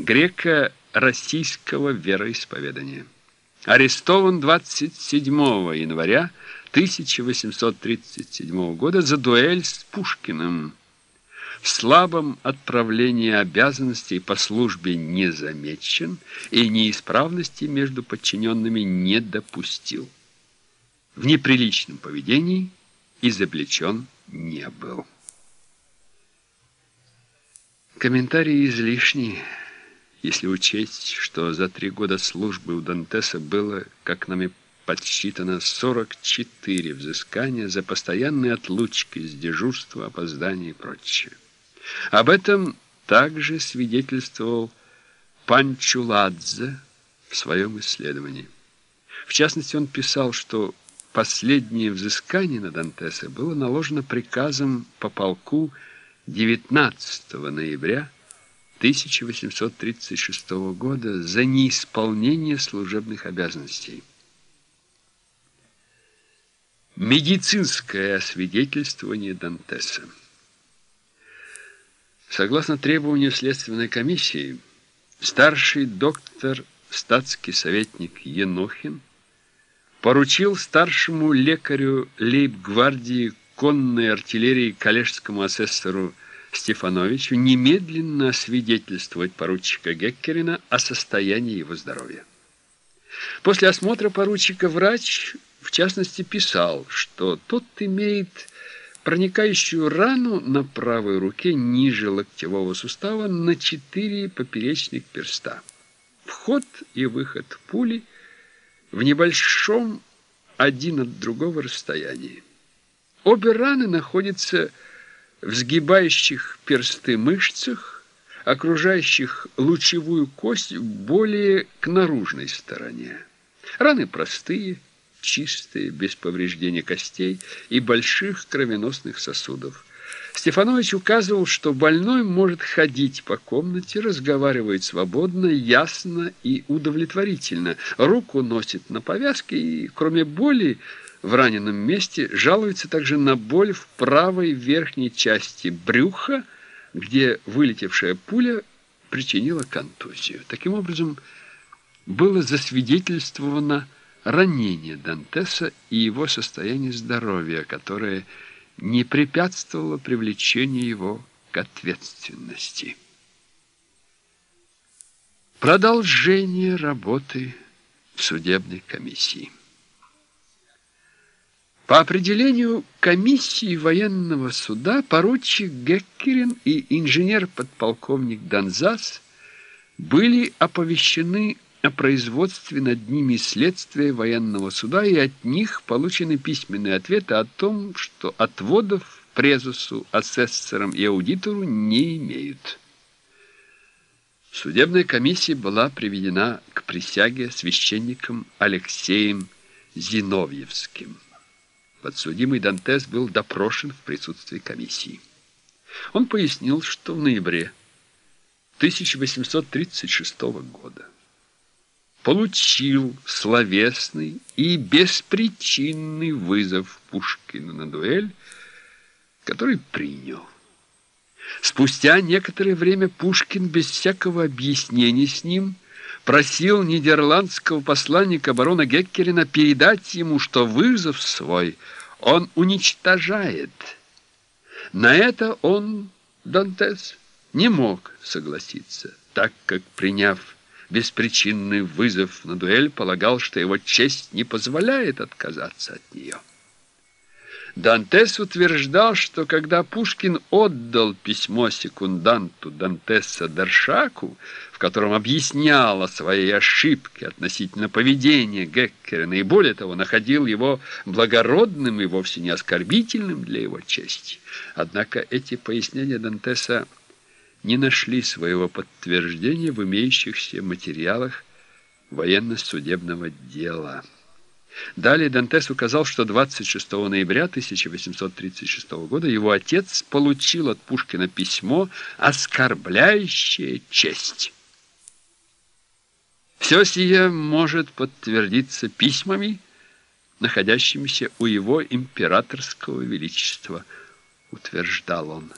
греко-российского вероисповедания. Арестован 27 января 1837 года за дуэль с Пушкиным. В слабом отправлении обязанностей по службе не замечен и неисправности между подчиненными не допустил. В неприличном поведении изобличен не был. Комментарии излишни, если учесть, что за три года службы у Дантеса было, как нами подсчитано, 44 взыскания за постоянные отлучки с дежурства, опоздания и прочее. Об этом также свидетельствовал Панчуладзе в своем исследовании. В частности, он писал, что последнее взыскание на Дантеса было наложено приказом по полку 19 ноября 1836 года за неисполнение служебных обязанностей. Медицинское освидетельствование Дантеса. Согласно требованию Следственной комиссии, старший доктор, статский советник Енохин поручил старшему лекарю лейб-гвардии конной артиллерии коллежскому асессору Стефановичу немедленно освидетельствовать поручика Геккерина о состоянии его здоровья. После осмотра поручика врач, в частности, писал, что тот имеет проникающую рану на правой руке ниже локтевого сустава на четыре поперечных перста. Вход и выход пули в небольшом один от другого расстоянии. Обе раны находятся в сгибающих персты мышцах, окружающих лучевую кость более к наружной стороне. Раны простые, чистые, без повреждения костей и больших кровеносных сосудов. Стефанович указывал, что больной может ходить по комнате, разговаривает свободно, ясно и удовлетворительно. Руку носит на повязке и, кроме боли, в раненом месте жалуется также на боль в правой верхней части брюха, где вылетевшая пуля причинила контузию. Таким образом, было засвидетельствовано ранение Дантеса и его состояние здоровья, которое не препятствовало привлечению его к ответственности. Продолжение работы судебной комиссии. По определению комиссии военного суда поручик Геккерин и инженер-подполковник Донзас были оповещены о производстве над ними следствия военного суда, и от них получены письменные ответы о том, что отводов презусу, асессорам и аудитору не имеют. Судебная комиссия была приведена к присяге священником Алексеем Зиновьевским. Подсудимый Дантес был допрошен в присутствии комиссии. Он пояснил, что в ноябре 1836 года получил словесный и беспричинный вызов Пушкина на дуэль, который принял. Спустя некоторое время Пушкин без всякого объяснения с ним просил нидерландского посланника барона Геккерина передать ему, что вызов свой он уничтожает. На это он, Дантес, не мог согласиться, так как, приняв беспричинный вызов на дуэль, полагал, что его честь не позволяет отказаться от нее. Дантес утверждал, что когда Пушкин отдал письмо секунданту Дантеса Дершаку, в котором объяснял о своей ошибке относительно поведения Геккерина и, более того, находил его благородным и вовсе не оскорбительным для его чести. Однако эти пояснения Дантеса не нашли своего подтверждения в имеющихся материалах военно-судебного дела. Далее Дантес указал, что 26 ноября 1836 года его отец получил от Пушкина письмо, оскорбляющее честь. Все сие может подтвердиться письмами, находящимися у его императорского величества, утверждал он.